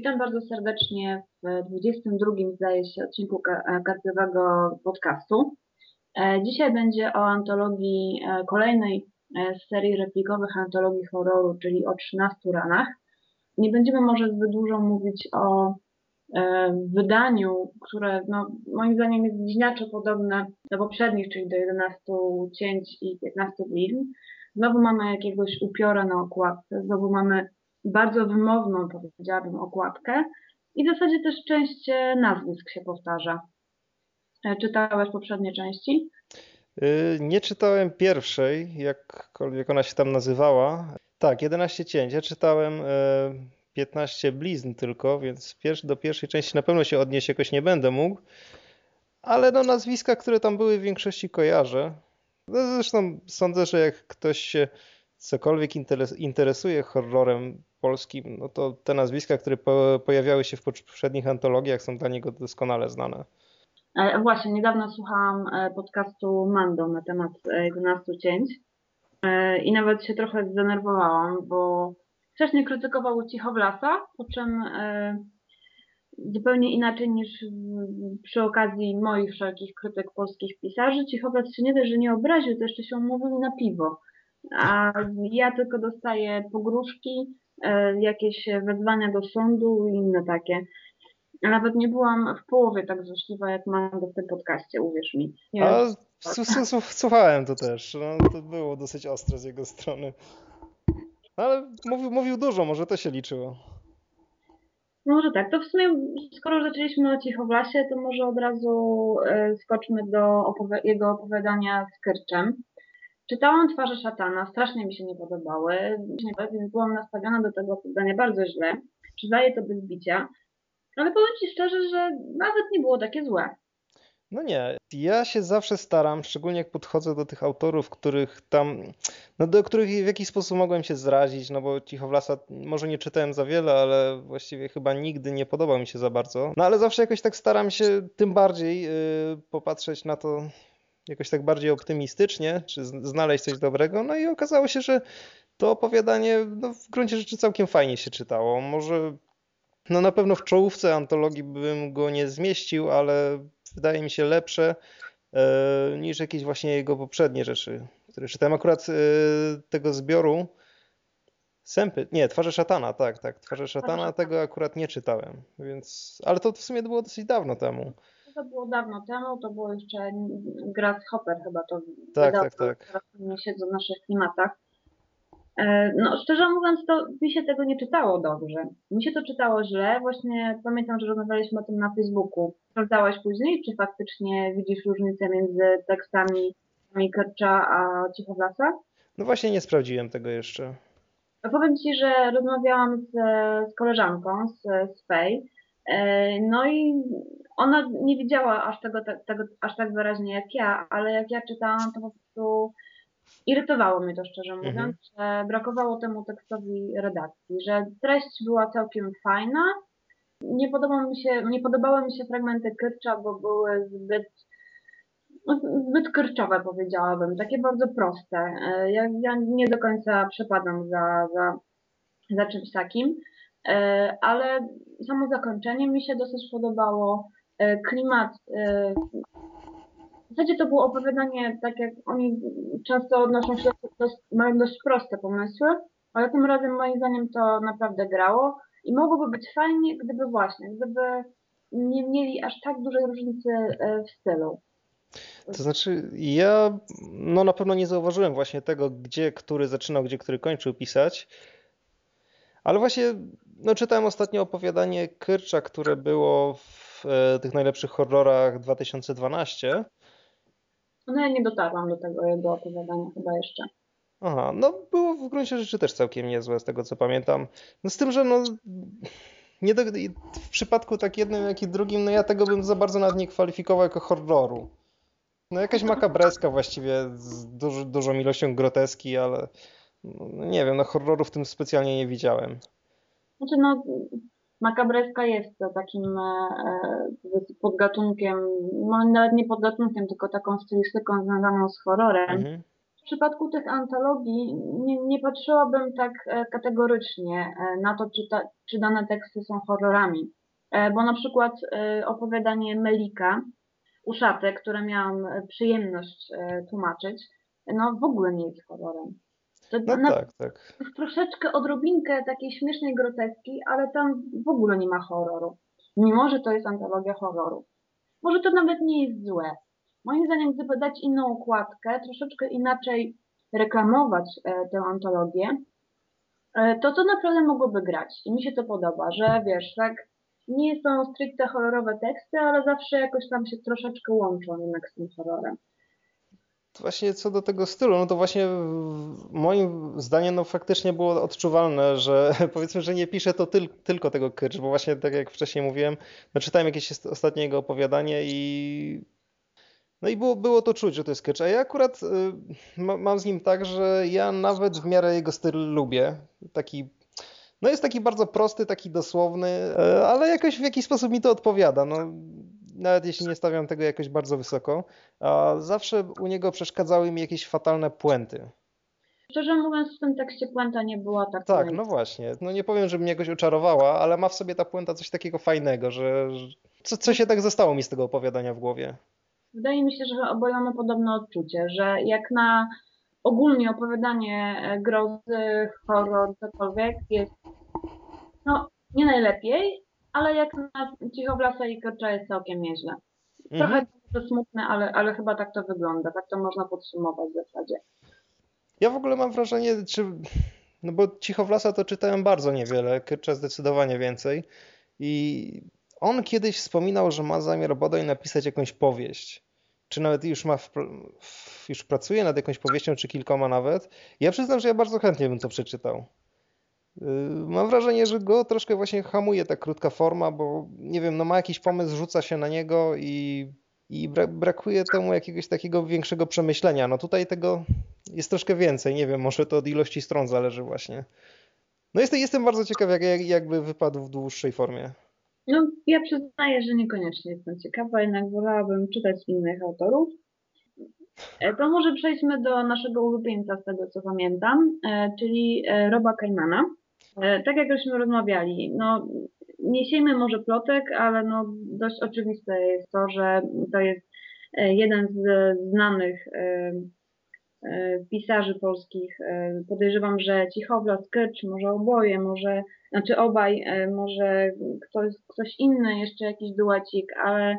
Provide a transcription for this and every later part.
Witam bardzo serdecznie w 22, zdaje się, odcinku karpiowego podcastu. E, dzisiaj będzie o antologii, e, kolejnej e, z serii replikowych antologii horroru, czyli o 13 ranach. Nie będziemy może zbyt dużo mówić o wydaniu, które no, moim zdaniem jest bliźniaczo podobne do poprzednich, czyli do 11 cięć i 15 blizn. Znowu mamy jakiegoś upiora na okładce, znowu mamy bardzo wymowną, powiedziałabym, okładkę i w zasadzie też część e, nazwisk się powtarza. E, czytałeś poprzednie części? Y, nie czytałem pierwszej, jakkolwiek ona się tam nazywała. Tak, 11 cięć. Ja czytałem 15 e, blizn tylko, więc do pierwszej części na pewno się odnieść jakoś nie będę mógł. Ale no nazwiska, które tam były w większości kojarzę. No zresztą sądzę, że jak ktoś się cokolwiek interesuje horrorem polskim, no to te nazwiska, które po, pojawiały się w poprzednich antologiach są dla niego doskonale znane. E, właśnie, niedawno słuchałam e, podcastu Mando na temat 11 cięć i nawet się trochę zdenerwowałam, bo wcześniej krytykował Cichowlasa, po czym e, zupełnie inaczej niż przy okazji moich wszelkich krytyk polskich pisarzy, Cichowlas się nie też, że nie obraził, to jeszcze się umówił na piwo. A ja tylko dostaję pogróżki, E, jakieś wezwania do sądu i inne takie. Nawet nie byłam w połowie tak złośliwa, jak mam w tym podcaście, uwierz mi. Nie A słuchałem to też. No, to było dosyć ostre z jego strony. Ale mówił, mówił dużo, może to się liczyło. Może tak. To w sumie, skoro zaczęliśmy o Cichowlasie, to może od razu e, skoczmy do opowi jego opowiadania z Kyrczem. Czytałam Twarze Szatana, strasznie mi się nie podobały, więc byłam nastawiona do tego opowiadania bardzo źle. Przyznaję to bez bicia. Ale powiem Ci szczerze, że nawet nie było takie złe. No nie, ja się zawsze staram, szczególnie jak podchodzę do tych autorów, których tam, no do których w jakiś sposób mogłem się zrazić, no bo Cichowlasa może nie czytałem za wiele, ale właściwie chyba nigdy nie podobał mi się za bardzo. No ale zawsze jakoś tak staram się tym bardziej yy, popatrzeć na to jakoś tak bardziej optymistycznie, czy znaleźć coś dobrego. No i okazało się, że to opowiadanie no, w gruncie rzeczy całkiem fajnie się czytało. Może no na pewno w czołówce antologii bym go nie zmieścił, ale wydaje mi się lepsze e, niż jakieś właśnie jego poprzednie rzeczy, które czytałem. Akurat e, tego zbioru Sępy, nie, Twarze Szatana, tak, tak, Twarze Szatana, tego akurat nie czytałem, więc, ale to w sumie było dosyć dawno temu. To było dawno temu, to było jeszcze Grasshopper chyba to Tak, wydał, tak, tak. Teraz nie siedzą w naszych klimatach. E, no, szczerze mówiąc, to mi się tego nie czytało dobrze. Mi się to czytało źle. Właśnie pamiętam, że rozmawialiśmy o tym na Facebooku. Sprawdzałaś później, czy faktycznie widzisz różnicę między tekstami Kercza a Cichowlasa? No właśnie nie sprawdziłem tego jeszcze. Powiem Ci, że rozmawiałam z, z koleżanką z, z Fej, e, no i ona nie widziała aż tego, tego aż tak wyraźnie jak ja, ale jak ja czytałam, to po prostu irytowało mnie to szczerze mhm. mówiąc, mhm. że brakowało temu tekstowi redakcji, że treść była całkiem fajna. Nie, podobało mi się, nie podobały mi się fragmenty Kyrcza, bo były zbyt no, zbyt kyrczowe powiedziałabym, takie bardzo proste. E, ja, ja nie do końca przepadam za, za, za czymś takim, e, ale samo zakończenie mi się dosyć podobało. E, klimat. E, w zasadzie to było opowiadanie, tak jak oni często odnoszą się, do, mają dość proste pomysły, ale tym razem moim zdaniem to naprawdę grało i mogłoby być fajnie, gdyby właśnie, gdyby nie mieli aż tak dużej różnicy e, w stylu. To znaczy, ja no na pewno nie zauważyłem właśnie tego, gdzie który zaczynał, gdzie który kończył pisać. Ale właśnie no, czytałem ostatnio opowiadanie Kyrcza, które było w w e, tych najlepszych horrorach 2012. No ja nie dotarłam do tego jego opowiadania chyba jeszcze. Aha, no było w gruncie rzeczy też całkiem niezłe z tego co pamiętam. No z tym, że no nie do, w przypadku tak jednym jak i drugim, no ja tego bym za bardzo nawet nie kwalifikował jako horroru. No jakaś makabreska właściwie z duży, dużą ilością groteski, ale no, nie wiem, no horroru w tym specjalnie nie widziałem. Znaczy no Makabreska jest takim e, e, podgatunkiem, no nawet nie podgatunkiem, tylko taką stylistyką związaną z horrorem. Mhm. w przypadku tych antologii nie, nie patrzyłabym tak e, kategorycznie na to, czy, ta, czy dane teksty są horrorami. Bo na przykład opowiadanie Melika, Uszatek, które miałam przyjemność tłumaczyć, no w ogóle nie jest horrorem. To no na, tak, tak. Troszeczkę odrobinkę takiej śmiesznej groteski, ale tam w ogóle nie ma horroru. Mimo, że to jest antologia horroru. Może to nawet nie jest złe. Moim zdaniem, gdyby dać inną układkę, troszeczkę inaczej reklamować e, tę antologię, e, to to naprawdę mogłoby grać. I mi się to podoba, że wiesz, tak, nie są stricte horrorowe teksty, ale zawsze jakoś tam się troszeczkę łączą jednak z tym horrorem. Właśnie co do tego stylu, no to właśnie moim zdaniem no faktycznie było odczuwalne, że powiedzmy, że nie pisze to tyl, tylko tego Kyrcz, bo właśnie tak jak wcześniej mówiłem, no czytałem jakieś ostatnie jego opowiadanie i no i było, było to czuć, że to jest Kyrcz. A ja akurat y, ma, mam z nim tak, że ja nawet w miarę jego styl lubię. Taki no jest taki bardzo prosty, taki dosłowny, e, ale jakoś w jakiś sposób mi to odpowiada. No, nawet jeśli nie stawiam tego jakoś bardzo wysoko, a zawsze u niego przeszkadzały mi jakieś fatalne puenty. Szczerze mówiąc, w tym tekście puenta nie była tak. Tak, no właśnie. No nie powiem, że mnie jakoś oczarowała, ale ma w sobie ta puenta coś takiego fajnego, że, że co, co się tak zostało mi z tego opowiadania w głowie. Wydaje mi się, że oboje mamy podobne odczucie, że jak na ogólnie opowiadanie e, grozy, horror, cokolwiek jest no nie najlepiej, ale jak na Cichowlasa i Korcza jest całkiem nieźle. Trochę mhm. to smutne, ale, ale chyba tak to wygląda. Tak to można podsumować w zasadzie. Ja w ogóle mam wrażenie, czy. No bo Cichowlasa to czytałem bardzo niewiele, Kyrcza zdecydowanie więcej. I on kiedyś wspominał, że ma zamiar bodaj napisać jakąś powieść. Czy nawet już ma. W, już pracuje nad jakąś powieścią, czy kilkoma nawet. Ja przyznam, że ja bardzo chętnie bym to przeczytał. Yy, mam wrażenie, że go troszkę właśnie hamuje ta krótka forma, bo nie wiem, no ma jakiś pomysł, rzuca się na niego i, i brakuje temu jakiegoś takiego większego przemyślenia. No tutaj tego jest troszkę więcej, nie wiem, może to od ilości stron zależy właśnie. No jestem, jestem bardzo ciekaw, jak, jak, jakby wypadł w dłuższej formie. No, ja przyznaję, że niekoniecznie jestem ciekawa, jednak wolałabym czytać innych autorów. E, to może przejdźmy do naszego ulubieńca z tego, co pamiętam, e, czyli e, Roba Kaimana. Tak jak żeśmy rozmawiali, no nie siejmy może plotek, ale no dość oczywiste jest to, że to jest jeden z znanych pisarzy polskich. Podejrzewam, że Cichowla, Sketch, może oboje, może, znaczy obaj, może ktoś, ktoś inny, jeszcze jakiś duecik, ale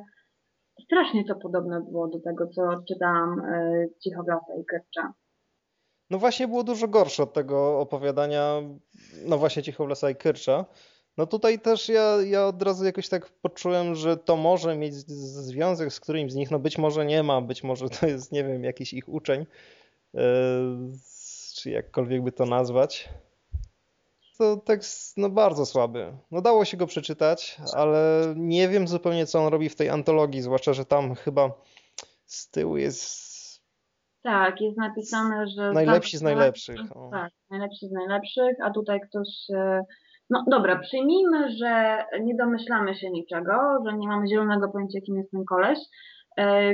strasznie to podobne było do tego, co czytałam e, Cichowlasa i Kercza. No właśnie było dużo gorsze od tego opowiadania, no właśnie Cichowlasa i Kyrcza. No tutaj też ja, ja od razu jakoś tak poczułem, że to może mieć związek z którymś z nich, no być może nie ma, być może to jest, nie wiem, jakiś ich uczeń, yy, czy jakkolwiek by to nazwać to tekst no, bardzo słaby. No dało się go przeczytać, ale nie wiem zupełnie, co on robi w tej antologii, zwłaszcza, że tam chyba z tyłu jest... Tak, jest napisane, że... Najlepsi z najlepszych. Tak, najlepsi z najlepszych, a tutaj ktoś... E, no dobra, przyjmijmy, że nie domyślamy się niczego, że nie mamy zielonego pojęcia, kim jest ten koleś e,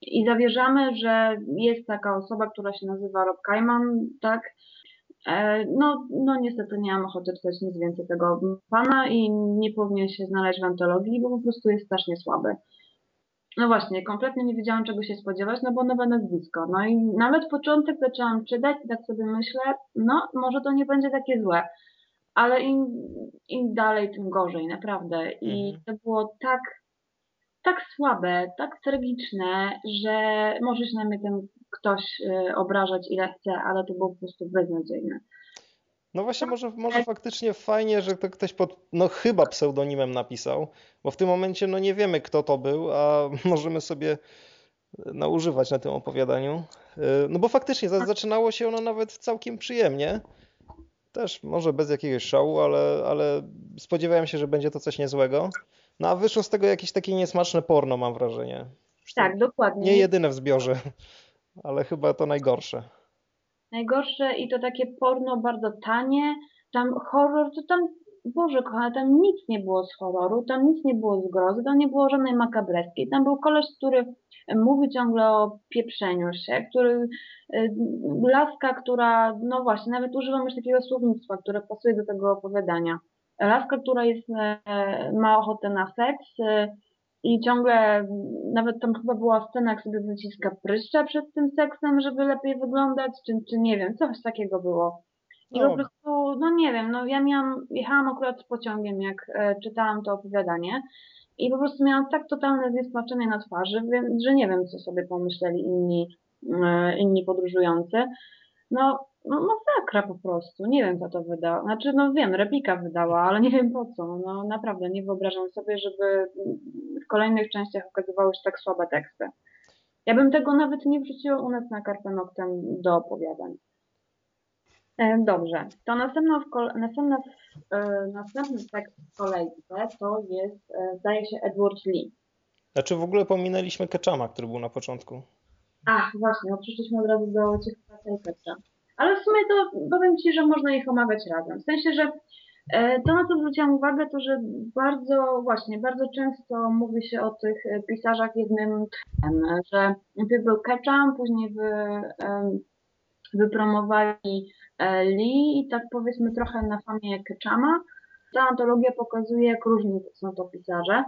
i zawierzamy, że jest taka osoba, która się nazywa Rob Kajman, tak, no, no niestety nie mam ochoty czytać nic więcej tego pana i nie powinien się znaleźć w antologii, bo po prostu jest strasznie słaby. No właśnie, kompletnie nie wiedziałam czego się spodziewać, no bo nowe nazwisko. No i nawet początek zaczęłam czytać i tak sobie myślę, no może to nie będzie takie złe. Ale im, im dalej, tym gorzej, naprawdę. I mhm. to było tak, tak słabe, tak tragiczne, że może się na mnie ten ktoś y, obrażać ile chce, ale to było po prostu beznadziejne. No właśnie, może, może faktycznie fajnie, że to ktoś pod, no chyba pseudonimem napisał, bo w tym momencie no nie wiemy kto to był, a możemy sobie naużywać na tym opowiadaniu. Y, no bo faktycznie zaczynało się ono nawet całkiem przyjemnie. Też może bez jakiegoś szału, ale, ale spodziewałem się, że będzie to coś niezłego. No a wyszło z tego jakieś takie niesmaczne porno, mam wrażenie. Tak, dokładnie. Nie jedyne w zbiorze ale chyba to najgorsze. Najgorsze i to takie porno bardzo tanie. Tam horror, to tam Boże kochana, tam nic nie było z horroru, tam nic nie było z grozy, tam nie było żadnej makabreskiej. Tam był koleś, który mówi ciągle o pieprzeniu się, który, y, laska, która, no właśnie, nawet używam już takiego słownictwa, które pasuje do tego opowiadania. Laska, która jest, e, ma ochotę na seks y, i ciągle, nawet tam chyba była scena, jak sobie wyciska pryszcza przed tym seksem, żeby lepiej wyglądać, czy, czy nie wiem, coś takiego było. I No. po prostu, no nie wiem, no ja miałam, jechałam akurat z pociągiem, jak e, czytałam to opowiadanie i po prostu miałam tak totalne zniesmaczenie na twarzy, więc, że nie wiem, co sobie pomyśleli inni, e, inni podróżujący. No, no masakra po prostu, nie wiem, co to wydała. Znaczy, no wiem, replika wydała, ale nie wiem po co. No naprawdę, nie wyobrażam sobie, żeby w kolejnych częściach okazywały się tak słabe teksty. Ja bym tego nawet nie wrzuciła u nas na kartę noctem do opowiadań. E, Dobrze, to następna w kol- następna w, e, następny tekst w kolejce to jest, e, zdaje się, Edward Lee. Znaczy w ogóle pominęliśmy Ketchama, który był na początku. Ach, właśnie, no przeszliśmy od razu do i Petra. Ale w sumie to powiem Ci, że można ich omawiać razem. W sensie, że e, to, na co zwróciłam uwagę, to że bardzo, właśnie, bardzo często mówi się o tych e, pisarzach jednym tchem, że najpierw był Ketchum, później wy, em, wypromowali e, Lee i tak powiedzmy trochę na famie Ketchama. Ta antologia pokazuje, jak różni są to pisarze.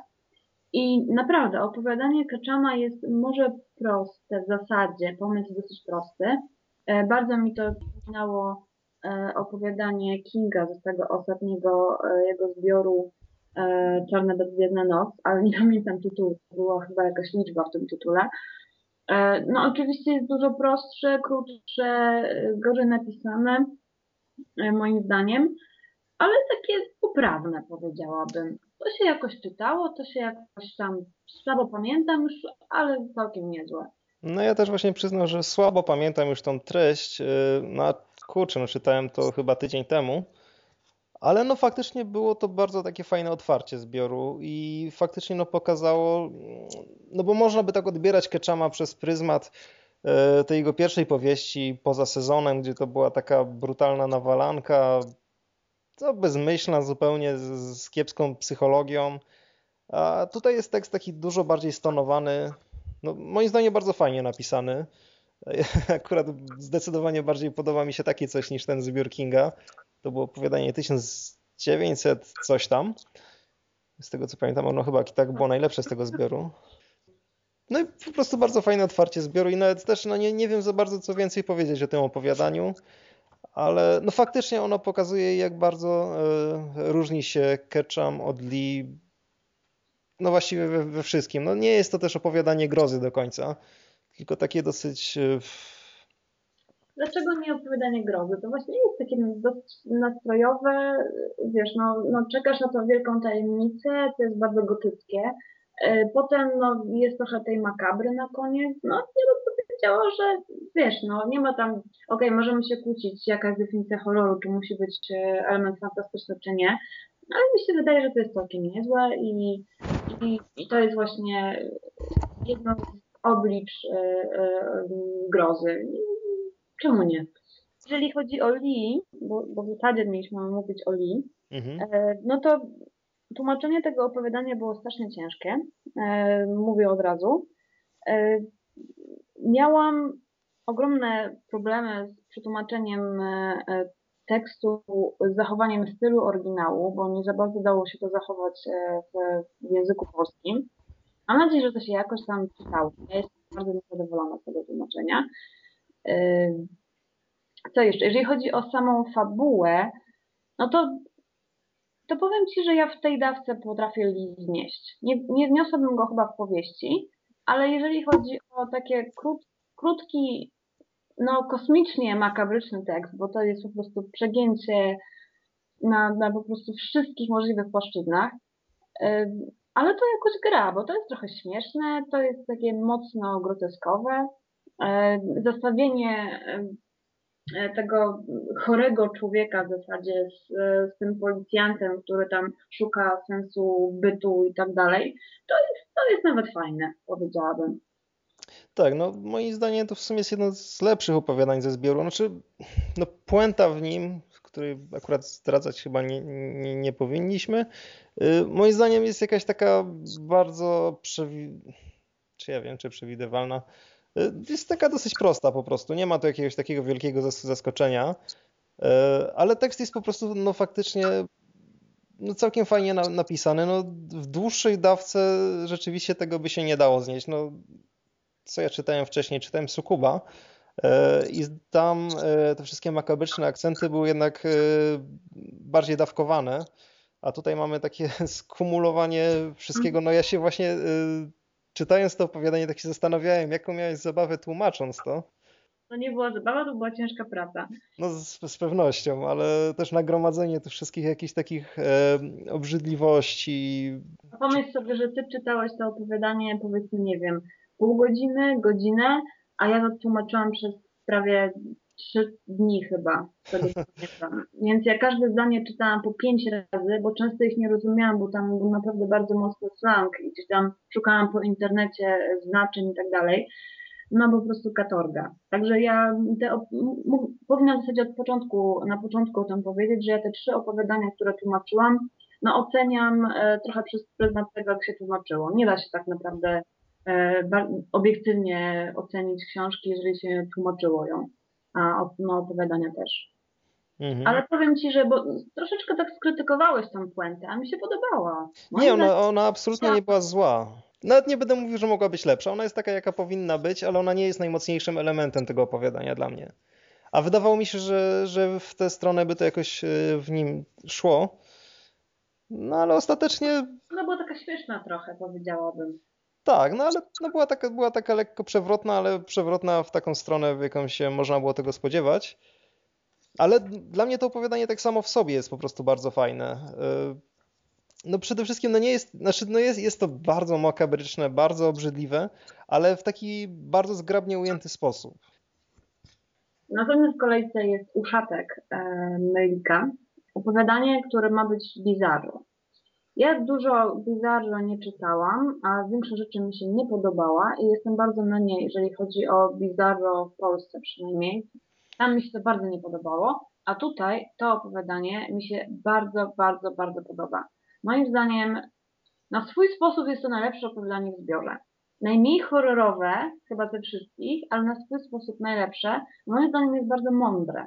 I naprawdę opowiadanie Ketchama jest może proste w zasadzie, pomysł dosyć prosty. E, Bardzo mi to przypominało e, opowiadanie Kinga z tego ostatniego e, jego zbioru Czarna bezgwiezdna noc, ale nie pamiętam tytułu, była chyba jakaś liczba w tym tytule. No oczywiście jest dużo prostsze, krótsze, gorzej napisane, moim zdaniem, ale takie poprawne powiedziałabym. To się jakoś czytało, to się jakoś tam słabo pamiętam już, ale całkiem niezłe. No ja też właśnie przyznam, że słabo pamiętam już tą treść. yy, No kurczę, no czytałem to chyba tydzień temu. Ale no faktycznie było to bardzo takie fajne otwarcie zbioru i faktycznie no pokazało, no bo można by tak odbierać Ketchama przez pryzmat e, tej jego pierwszej powieści poza sezonem, gdzie to była taka brutalna nawalanka, no bezmyślna zupełnie, z kiepską psychologią. A tutaj jest tekst taki dużo bardziej stonowany, no moim zdaniem bardzo fajnie napisany. Akurat zdecydowanie bardziej podoba mi się takie coś niż ten zbiór Kinga. To było opowiadanie 1900 coś tam. Z tego co pamiętam, ono chyba i tak było najlepsze z tego zbioru. No i po prostu bardzo fajne otwarcie zbioru i nawet też no nie, nie wiem za bardzo co więcej powiedzieć o tym opowiadaniu, ale no faktycznie ono pokazuje jak bardzo e, różni się Ketchum od Lee no właściwie we, we wszystkim. No nie jest to też opowiadanie grozy do końca, tylko takie dosyć e, Dlaczego nie opowiadanie grozy? To właśnie jest takie nastrojowe, wiesz, no, no czekasz na tą wielką tajemnicę, to jest bardzo gotyckie. E, Potem no, jest trochę tej makabry na koniec. No, ja bym powiedziała, że wiesz, no nie ma tam, okej, możemy się kłócić, jaka jest definicja horroru, czy musi być element fantastyczny, czy nie, ale mi się wydaje, że to jest całkiem niezłe i, i, i to jest właśnie jedno z oblicz e, e, grozy. Czemu nie? Jeżeli chodzi o Lee, bo, bo w zasadzie mieliśmy mówić o Lee, mhm. e, no to tłumaczenie tego opowiadania było strasznie ciężkie. Mówię od razu. Miałam ogromne problemy z przetłumaczeniem tekstu, z zachowaniem stylu oryginału, bo nie za bardzo dało się to zachować e, w, języku polskim. Mam nadzieję, że to się jakoś tam czytało. Ja jestem bardzo niezadowolona z tego tłumaczenia. E, co jeszcze? Jeżeli chodzi o samą fabułę, no to, to powiem Ci, że ja w tej dawce potrafię znieść. Nie, nie wniosłabym go chyba w powieści, ale jeżeli chodzi o takie krót, krótki, no kosmicznie makabryczny tekst, bo to jest po prostu przegięcie na, na po prostu wszystkich możliwych płaszczyznach, ale to jakoś gra, bo to jest trochę śmieszne, to jest takie mocno groteskowe. Zestawienie y, tego chorego człowieka w zasadzie z, z tym policjantem, który tam szuka sensu bytu i tak dalej, to jest, to jest nawet fajne, powiedziałabym. Tak, no moim zdaniem to w sumie jest jedno z lepszych opowiadań ze zbioru. Znaczy, no puenta w nim, której akurat zdradzać chyba nie, nie, nie powinniśmy. Y, moim zdaniem jest jakaś taka bardzo przewi... czy ja wiem, czy przewidywalna. Y, jest taka dosyć prosta po prostu. Nie ma tu jakiegoś takiego wielkiego zas- zaskoczenia. Y, Ale tekst jest po prostu no faktycznie no całkiem fajnie na, napisany. No, w dłuższej dawce rzeczywiście tego by się nie dało znieść. No, co ja czytałem wcześniej, czytałem Sukuba e, i tam e, te wszystkie makabryczne akcenty były jednak e, bardziej dawkowane, a tutaj mamy takie skumulowanie wszystkiego. No ja się właśnie czytając to opowiadanie tak się zastanawiałem, jaką miałeś zabawę tłumacząc to. To nie była zabawa, to była ciężka praca. No z, z pewnością, ale też nagromadzenie tych wszystkich jakichś takich e, obrzydliwości. Pomyśl sobie, że ty czytałeś to opowiadanie powiedzmy, nie wiem, pół godziny, godzinę, a ja to tłumaczyłam przez prawie trzy dni chyba. Więc ja każde zdanie czytałam po pięć razy, bo często ich nie rozumiałam, bo tam był naprawdę bardzo mocny slang i gdzieś tam szukałam po internecie znaczeń i tak dalej. No po prostu katorga. Także ja te, powinnam w zasadzie od początku, na początku o tym powiedzieć, że ja te trzy opowiadania, które tłumaczyłam, no oceniam e, trochę przez pryzmat tego, jak się tłumaczyło. Nie da się tak naprawdę obiektywnie ocenić książki, jeżeli się tłumaczyło ją, a no, opowiadania też. Mhm. Ale powiem Ci, że bo troszeczkę tak skrytykowałeś tą puentę, a mi się podobała. Moim Nie, ona, ona absolutnie nie była zła. Nawet nie będę mówił, że mogła być lepsza. Ona jest taka, jaka powinna być, ale ona nie jest najmocniejszym elementem tego opowiadania dla mnie. A wydawało mi się, że, że w tę stronę by to jakoś e, w nim szło. No ale ostatecznie No była taka śmieszna trochę, powiedziałabym. Tak, no ale no była, taka, była taka lekko przewrotna, ale przewrotna w taką stronę, w jaką się można było tego spodziewać. Ale dla mnie to opowiadanie tak samo w sobie jest po prostu bardzo fajne. E, No przede wszystkim no nie jest, znaczy no jest, jest to bardzo makabryczne, bardzo obrzydliwe, ale w taki bardzo zgrabnie ujęty sposób. Następny w kolejce jest Uszatek e, Mylika. Opowiadanie, które ma być bizarro. Ja dużo bizarro nie czytałam, a większość rzeczy mi się nie podobała i jestem bardzo na nie, jeżeli chodzi o bizarro w Polsce przynajmniej. Tam mi się to bardzo nie podobało, a tutaj to opowiadanie mi się bardzo, bardzo, bardzo podoba. Moim zdaniem na swój sposób jest to najlepsze opowiadanie w zbiorze. Najmniej horrorowe, chyba ze wszystkich, ale na swój sposób najlepsze. Moim zdaniem jest bardzo mądre.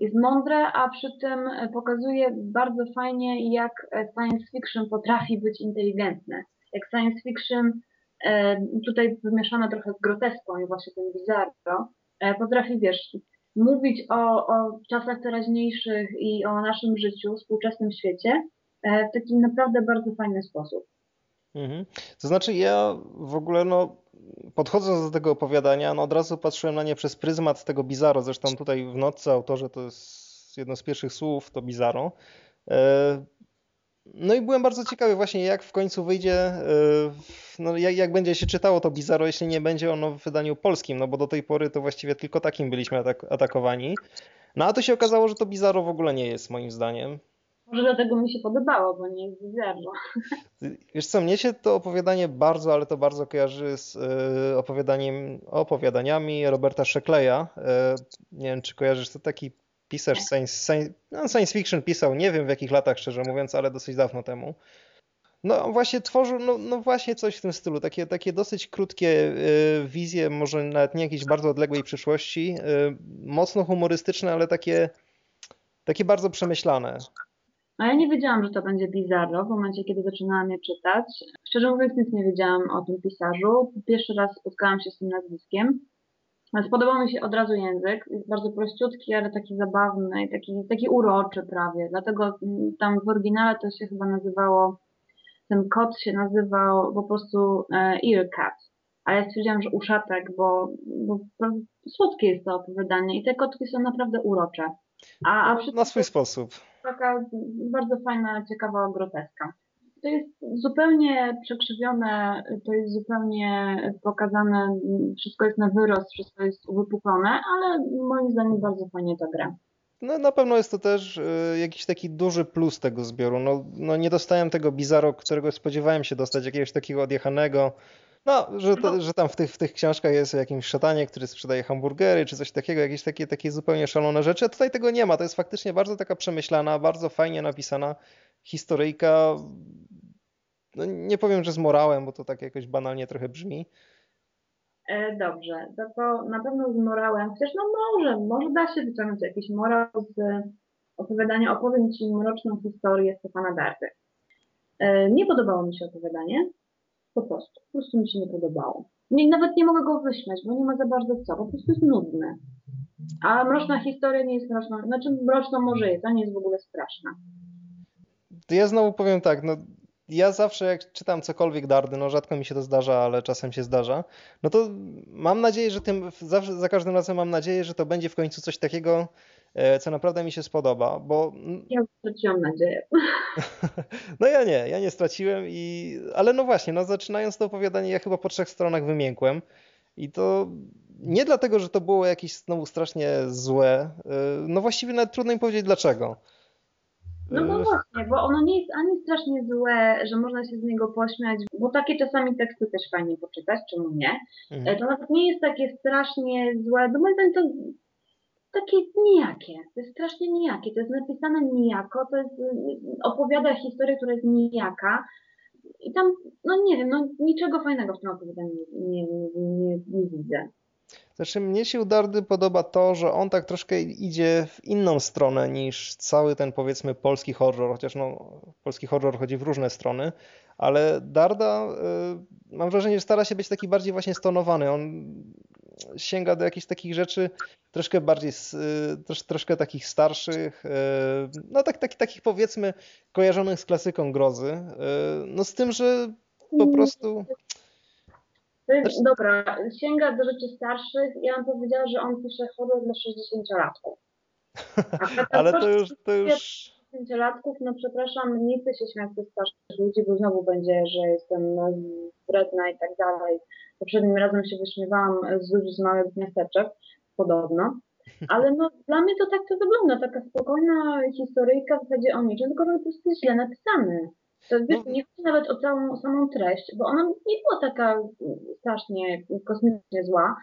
Jest mądre, a przy tym e, pokazuje bardzo fajnie, jak e, science fiction potrafi być inteligentne. Jak science fiction, e, tutaj wymieszane trochę z groteską i właśnie tym bizarro, potrafi, wiesz, mówić o, o czasach teraźniejszych i o naszym życiu, współczesnym świecie w taki naprawdę bardzo fajny sposób. Mhm. To znaczy ja w ogóle no podchodząc do tego opowiadania, no od razu patrzyłem na nie przez pryzmat tego bizarro. Zresztą tutaj w notce autorze to jest jedno z pierwszych słów, to bizarro. E, No i byłem bardzo ciekawy właśnie jak w końcu wyjdzie, e, no jak, jak będzie się czytało to bizarro, jeśli nie będzie ono w wydaniu polskim, no bo do tej pory to właściwie tylko takim byliśmy atak atakowani. No a to się okazało, że to bizarro w ogóle nie jest moim zdaniem. Może dlatego mi się podobało, bo nie jest bizarro. Wiesz co, mnie się to opowiadanie bardzo, ale to bardzo kojarzy z e, opowiadaniem, opowiadaniami Roberta Shekleya. E, nie wiem, czy kojarzysz, to taki pisarz science, science, no science fiction pisał, nie wiem w jakich latach szczerze mówiąc, ale dosyć dawno temu. No właśnie tworzył, no, no właśnie coś w tym stylu, takie, takie dosyć krótkie e, wizje, może nawet nie jakiejś bardzo odległej przyszłości, e, mocno humorystyczne, ale takie, takie bardzo przemyślane. A ja nie wiedziałam, że to będzie bizarro w momencie, kiedy zaczynałam je czytać. Szczerze mówiąc, nic nie wiedziałam o tym pisarzu. Pierwszy raz spotkałam się z tym nazwiskiem. Spodobał mi się od razu język. Jest bardzo prościutki, ale taki zabawny, i taki, taki uroczy prawie. Dlatego mm, tam w oryginale to się chyba nazywało, ten kot się nazywał po prostu Ear Cat. Ale ja stwierdziłam, że uszatek, bo, bo słodkie jest to opowiadanie i te kotki są naprawdę urocze. A, a Na swój sposób. taka bardzo fajna, ciekawa groteska. To jest zupełnie przekrzywione, to jest zupełnie pokazane, wszystko jest na wyrost, wszystko jest uwypuklone, ale moim zdaniem bardzo fajnie to gra. No na pewno jest to też y, jakiś taki duży plus tego zbioru. No, no nie dostałem tego Bizarro, którego spodziewałem się dostać, jakiegoś takiego odjechanego, No, że, to, że tam w tych, w tych książkach jest jakimś szatanie, który sprzedaje hamburgery, czy coś takiego, jakieś takie, takie zupełnie szalone rzeczy. A tutaj tego nie ma. To jest faktycznie bardzo taka przemyślana, bardzo fajnie napisana historyjka. No, nie powiem, że z morałem, bo to tak jakoś banalnie trochę brzmi. E, dobrze, to, to na pewno z morałem, chociaż no może, może da się wyciągnąć jakiś morał z opowiadania Opowiem Ci mroczną historię Stefana Dardy. E, nie podobało mi się opowiadanie, po prostu, po prostu mi się nie podobało. Nie, nawet nie mogę go wyśmiać, bo nie ma za bardzo co, po prostu jest nudny. A mroczna historia nie jest mroczna, znaczy mroczna może jest, a nie jest w ogóle straszna. To ja znowu powiem tak, no ja zawsze jak czytam cokolwiek Dardy, no rzadko mi się to zdarza, ale czasem się zdarza, no to mam nadzieję, że tym, zawsze, za każdym razem mam nadzieję, że to będzie w końcu coś takiego, co naprawdę mi się spodoba, bo... Ja straciłam nadzieję. No ja nie, ja nie straciłem i... Ale no właśnie, no zaczynając to opowiadanie, ja chyba po trzech stronach wymiękłem i to nie dlatego, że to było jakieś znowu strasznie złe, e, no właściwie nawet trudno mi powiedzieć dlaczego. No bo właśnie, bo ono nie jest ani strasznie złe, że można się z niego pośmiać, bo takie czasami teksty też fajnie poczytać, czemu nie. Mhm. To nawet nie jest takie strasznie złe, bo moim to takie nijakie, to jest strasznie nijakie, to jest napisane nijako, to jest, opowiada historię, która jest nijaka i tam, no nie wiem, no niczego fajnego w tym opowiadaniu nie, nie, nie, nie widzę. Znaczy, mnie się Dardy podoba to, że on tak troszkę idzie w inną stronę niż cały ten powiedzmy polski horror, chociaż no, polski horror chodzi w różne strony, ale Darda y, mam wrażenie, że stara się być taki bardziej właśnie stonowany. On sięga do jakichś takich rzeczy troszkę bardziej, y, trosz, troszkę takich starszych, y, no tak, tak, takich powiedzmy kojarzonych z klasyką grozy. No z tym, że po prostu znaczy- dobra, sięga do rzeczy starszych. Ja bym powiedziała, że on pisze horror dla 60-latków. Ale to już, to już... 60-latków, no przepraszam, nie chcę się śmiać ze starszych ludzi, bo znowu będzie, że jestem no, wredna i tak dalej. Poprzednim razem się wyśmiewałam z ludzi z małych miasteczek, podobno. Ale no, dla mnie to tak to wygląda, taka spokojna historyjka w zasadzie o niczym, tylko że to jest źle napisany. To no. nie chodzi nawet o całą samą treść, bo ona nie była taka strasznie kosmicznie zła,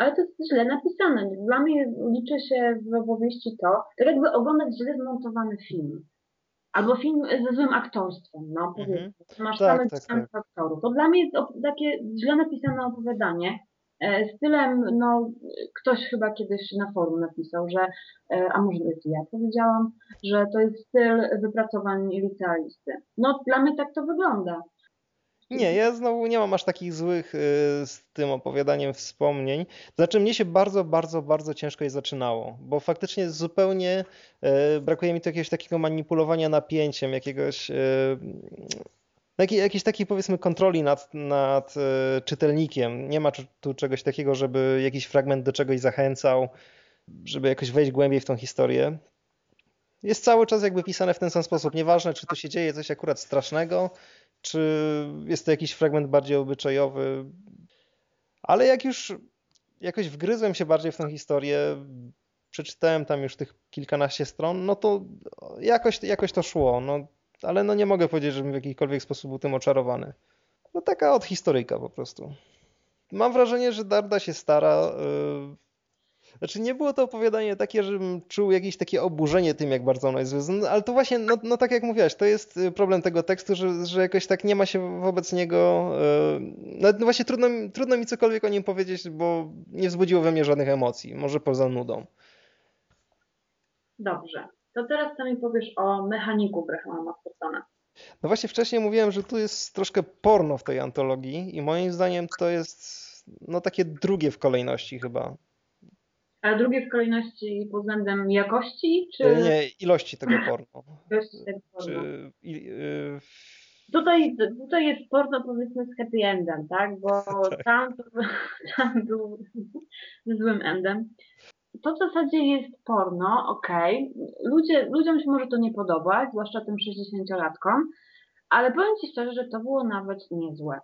ale to jest źle napisane. Dla mnie liczy się w opowieści to, tak jakby oglądać źle zmontowany film. Albo film ze złym aktorstwem, no powiedzmy. Mm -hmm. Masz tak, samych tak, tak. aktorów. To dla mnie jest takie źle napisane opowiadanie, E, stylem, no, ktoś chyba kiedyś na forum napisał, że, e, a może jest ja powiedziałam, że to jest styl wypracowań licealisty. No, dla mnie tak to wygląda. Nie, ja znowu nie mam aż takich złych y, z tym opowiadaniem wspomnień. Znaczy, mnie się bardzo, bardzo, bardzo ciężko je zaczynało, bo faktycznie zupełnie y, brakuje mi tu jakiegoś takiego manipulowania napięciem, jakiegoś y, jakiejś takiej powiedzmy kontroli nad, nad czytelnikiem. Nie ma tu czegoś takiego, żeby jakiś fragment do czegoś zachęcał, żeby jakoś wejść głębiej w tą historię. Jest cały czas jakby pisane w ten sam sposób. Nieważne, czy tu się dzieje coś akurat strasznego, czy jest to jakiś fragment bardziej obyczajowy. Ale jak już jakoś wgryzłem się bardziej w tą historię, przeczytałem tam już tych kilkanaście stron, no to jakoś, jakoś to szło. No, ale no nie mogę powiedzieć, żebym w jakikolwiek sposób był tym oczarowany. No taka od historyjka po prostu. Mam wrażenie, że Darda się stara. Yy... Znaczy nie było to opowiadanie takie, żebym czuł jakieś takie oburzenie tym, jak bardzo ono jest złe. No, ale to właśnie, no, no tak jak mówiłaś, to jest y, problem tego tekstu, że, że jakoś tak nie ma się wobec niego... Yy... No, właśnie trudno, trudno mi cokolwiek o nim powiedzieć, bo nie wzbudziło we mnie żadnych emocji. Może poza nudą. Dobrze. To teraz co mi powiesz o mechaniku Grahama Mastersona? No właśnie wcześniej mówiłem, że tu jest troszkę porno w tej antologii i moim zdaniem to jest no takie drugie w kolejności chyba. A drugie w kolejności pod względem jakości, czy... Nie, ilości tego porno. Ilości tego porno. Czy, i, y... Tutaj, tutaj jest porno powiedzmy z happy endem, tak? Bo tak. Tam, tam był złym endem to w zasadzie jest porno, okej. Okay. Ludzie, ludziom się może to nie podobać, zwłaszcza tym 60-latkom, ale powiem Ci szczerze, że to było nawet niezłe.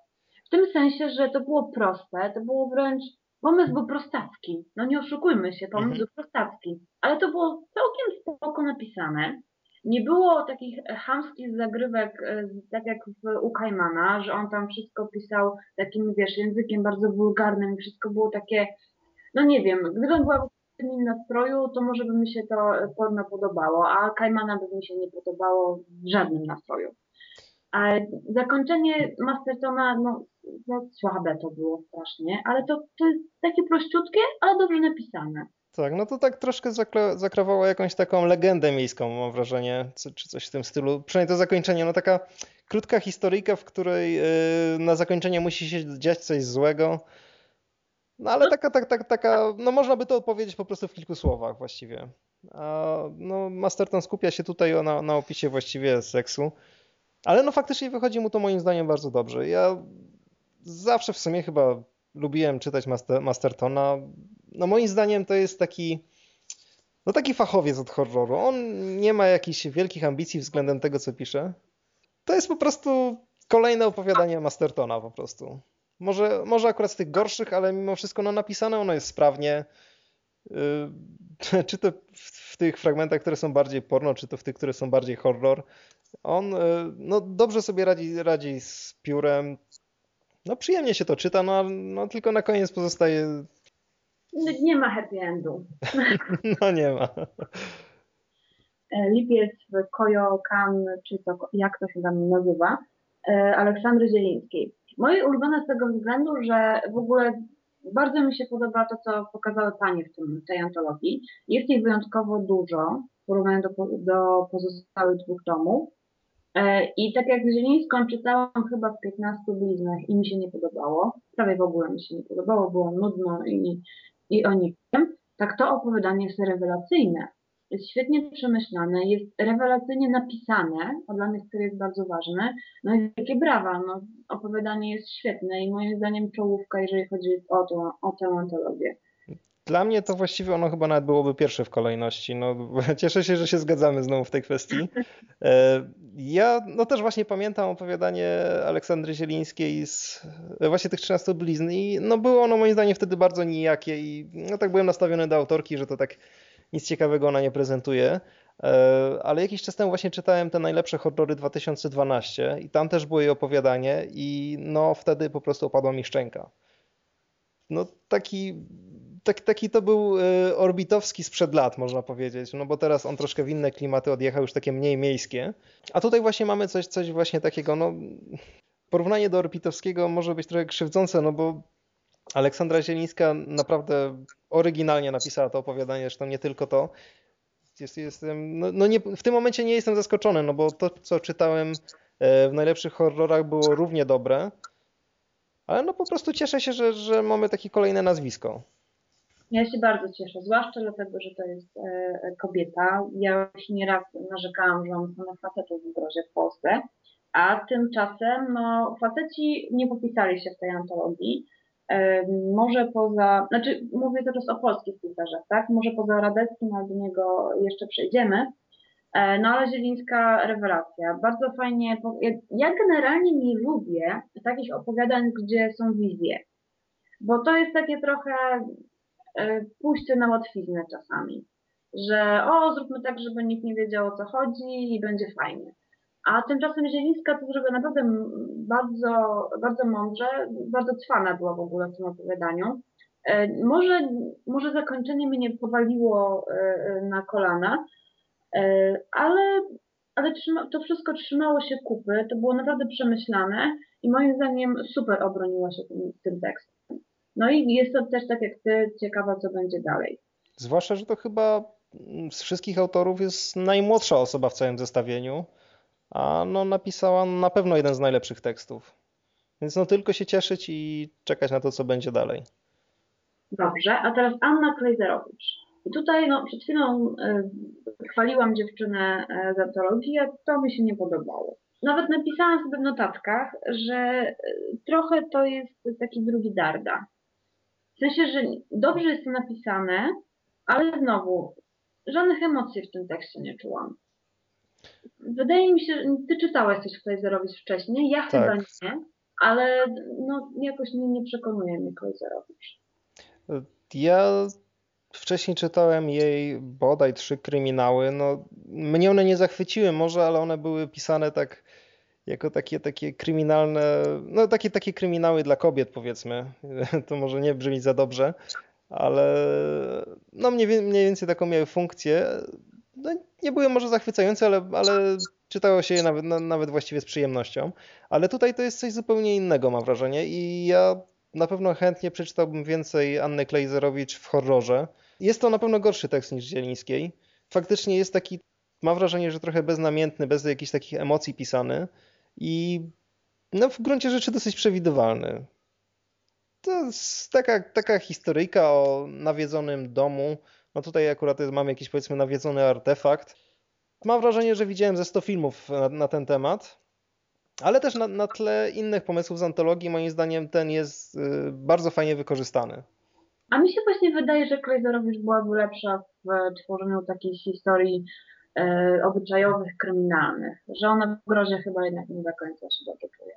W tym sensie, że to było proste, to było wręcz, pomysł był prostacki. No nie oszukujmy się, pomysł mhm. był prostacki. Ale to było całkiem spoko napisane. nie było takich chamskich zagrywek, e, tak jak u Kajmana, że on tam wszystko pisał takim, wiesz, językiem bardzo wulgarnym, wszystko było takie, no nie wiem, gdybym była w innym nastroju, to może by mi się to porno podobało, a Kajmana by mi się nie podobało w żadnym nastroju. A zakończenie Mastertona, no, no słabe to było strasznie, ale to, to jest takie prościutkie, ale dobrze napisane. Tak, no to tak troszkę zakrawało jakąś taką legendę miejską, mam wrażenie, czy coś w tym stylu. Przynajmniej to zakończenie, no taka krótka historyjka, w której y, na zakończenie musi się dziać coś złego. No ale taka, tak, tak, taka, no można by to opowiedzieć po prostu w kilku słowach właściwie. A no Masterton skupia się tutaj na, na opisie właściwie seksu. Ale no faktycznie wychodzi mu to moim zdaniem bardzo dobrze. Ja zawsze w sumie chyba lubiłem czytać Master, Mastertona. No moim zdaniem to jest taki no taki fachowiec od horroru. On nie ma jakichś wielkich ambicji względem tego, co pisze. To jest po prostu kolejne opowiadanie Mastertona po prostu. Może, może akurat z tych gorszych, ale mimo wszystko no, napisane ono jest sprawnie. Yy, czy to w, w, tych fragmentach, które są bardziej porno, czy to w tych, które są bardziej horror. On yy, no, dobrze sobie radzi, radzi z piórem. No przyjemnie się to czyta, no, no tylko na koniec pozostaje... Nie ma happy endu. no nie ma. E, lipiec w Koyokan, czy to, jak to się tam nazywa, e, Aleksandry Zielińskiej. Moje ulubione z tego względu, że w ogóle bardzo mi się podoba to, co pokazały Panie w tym, tej antologii. Jest ich wyjątkowo dużo w porównaniu do, do pozostałych dwóch tomów. E, I tak jak Zielińską czytałam chyba w 15 bliznach i mi się nie podobało, prawie w ogóle mi się nie podobało, było nudno i, i o niczym, tak to opowiadanie jest rewelacyjne. Jest świetnie przemyślane, jest rewelacyjnie napisane, a dla mnie to jest bardzo ważne. No i takie brawa, no, opowiadanie jest świetne i moim zdaniem czołówka, jeżeli chodzi o, to, o tę antologię. Dla mnie to właściwie ono chyba nawet byłoby pierwsze w kolejności. No, cieszę się, że się zgadzamy znowu w tej kwestii. E, ja no też właśnie pamiętam opowiadanie Aleksandry Zielińskiej z e, właśnie tych 13 blizn i no było ono moim zdaniem wtedy bardzo nijakie i no tak byłem nastawiony do autorki, że to tak nic ciekawego ona nie prezentuje. E, ale jakiś czas temu właśnie czytałem te najlepsze horrory 2012 i tam też było jej opowiadanie i no wtedy po prostu opadła mi szczęka. No taki tak, taki to był e, Orbitowski sprzed lat, można powiedzieć, no bo teraz on troszkę w inne klimaty odjechał, już takie mniej miejskie. A tutaj właśnie mamy coś, coś właśnie takiego, no porównanie do Orbitowskiego może być trochę krzywdzące, no bo Aleksandra Zielińska naprawdę oryginalnie napisała to opowiadanie, zresztą nie tylko to. Jest, jestem, no, no nie, w tym momencie nie jestem zaskoczony, no bo to, co czytałem e, w najlepszych horrorach było równie dobre, ale no po prostu cieszę się, że, że mamy takie kolejne nazwisko. Ja się bardzo cieszę, zwłaszcza dlatego, że to jest e, kobieta. Ja już nieraz narzekałam, że mam same facetów w grozie w Polsce, a tymczasem no, faceci nie popisali się w tej antologii. E, może poza, znaczy mówię teraz o polskich pisarzach, tak? Może poza Radeckim, ale do niego jeszcze przejdziemy. E, no ale Zielińska rewelacja. Bardzo fajnie. Ja generalnie nie lubię takich opowiadań, gdzie są wizje. Bo to jest takie trochę E, pójście na łatwiznę czasami, że o, zróbmy tak, żeby nikt nie wiedział o co chodzi i będzie fajnie. A tymczasem Zielińska to zrobiła naprawdę bardzo, bardzo mądrze, bardzo trwana była w ogóle w tym opowiadaniu. E, może, może zakończenie mnie nie powaliło e, na kolana, ale, ale to wszystko trzymało się kupy, to było naprawdę przemyślane i moim zdaniem super obroniła się tym, tym tekstem. No i jest to też tak jak ty, ciekawa, co będzie dalej. Zwłaszcza, że to chyba z wszystkich autorów jest najmłodsza osoba w całym zestawieniu, a no napisała na pewno jeden z najlepszych tekstów. Więc no tylko się cieszyć i czekać na to, co będzie dalej. Dobrze, a teraz Anna Klejzerowicz. I tutaj no, przed chwilą y, chwaliłam dziewczynę y, z antologii, a to mi się nie podobało. Nawet napisałam sobie w notatkach, że y, trochę to jest taki drugi Darda. W sensie, że dobrze jest to napisane, ale znowu, żadnych emocji w tym tekście nie czułam. Wydaje mi się, że ty czytałeś coś Klejzerowicz wcześniej, ja tak. chyba nie, ale no, jakoś nie, nie przekonuje mnie Klejzerowicz. Ja wcześniej czytałem jej bodaj trzy kryminały. No, mnie one nie zachwyciły może, ale one były pisane tak jako takie, takie kryminalne, no takie, takie kryminały dla kobiet powiedzmy. To może nie brzmi za dobrze, ale no mniej, mniej więcej taką miały funkcję. No, nie były może zachwycające, ale, ale czytało się je nawet, nawet właściwie z przyjemnością. Ale tutaj to jest coś zupełnie innego mam wrażenie i ja na pewno chętnie przeczytałbym więcej Anny Klejzerowicz w horrorze. Jest to na pewno gorszy tekst niż Zielińskiej. Faktycznie jest taki, mam wrażenie, że trochę beznamiętny, bez jakichś takich emocji pisany i no w gruncie rzeczy dosyć przewidywalny. To jest taka, taka historyjka o nawiedzonym domu. No tutaj akurat mam jakiś powiedzmy nawiedzony artefakt. Mam wrażenie, że widziałem ze 100 filmów na, na ten temat. Ale też na, na, tle innych pomysłów z antologii, moim zdaniem, ten jest y, bardzo fajnie wykorzystany. A mi się właśnie wydaje, że Krajzerowicz byłaby lepsza w tworzeniu takiej historii obyczajowych, kryminalnych. Że ona w grozie chyba jednak nie do końca się dobrze czuje.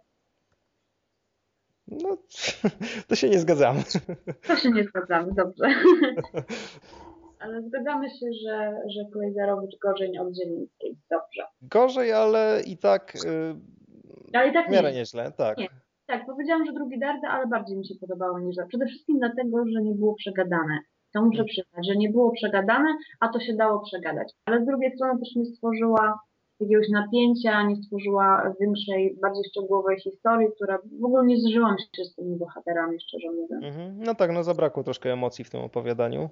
No, to się nie zgadzamy. To się nie zgadzamy, dobrze. Ale zgadzamy się, że, że Klejzerowicz gorzej od Zielińskiej. Dobrze. Gorzej, ale i tak y, ale i tak w miarę nie. nieźle, tak. Nie. Tak, powiedziałam, że drugi Darda, ale bardziej mi się podobało niż Przede wszystkim dlatego, że nie było przegadane. To muszę przyznać, że nie było przegadane, a to się dało przegadać. Ale z drugiej strony też nie stworzyła jakiegoś napięcia, nie stworzyła większej, bardziej szczegółowej historii, która w ogóle nie zżyłam się z tymi bohaterami, szczerze mówiąc. Mhm. No tak, no zabrakło troszkę emocji w tym opowiadaniu.